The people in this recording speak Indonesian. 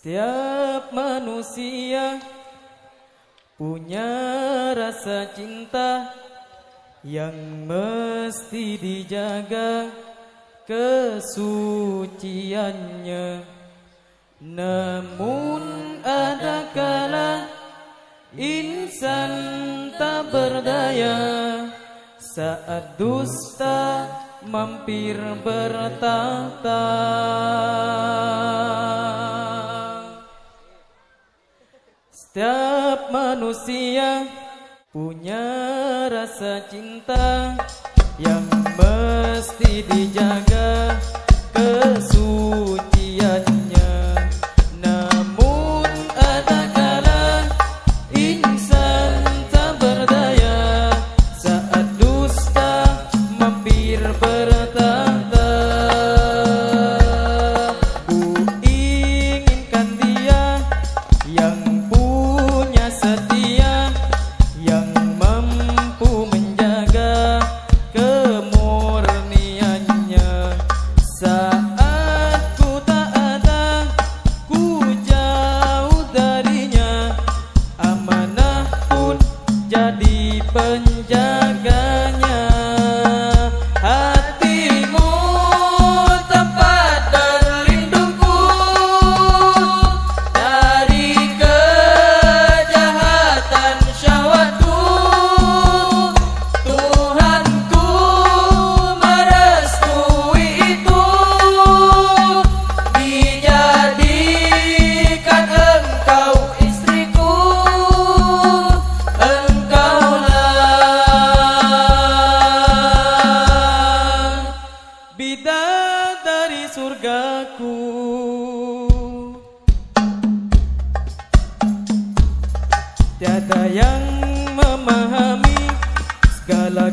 Setiap manusia punya rasa cinta yang mesti dijaga kesuciannya. Namun ada kala insan tak berdaya saat dusta mampir bertatap. Setiap manusia punya rasa cinta yang mesti dijaga kesuciannya. jagaku Tiada yang memahami segala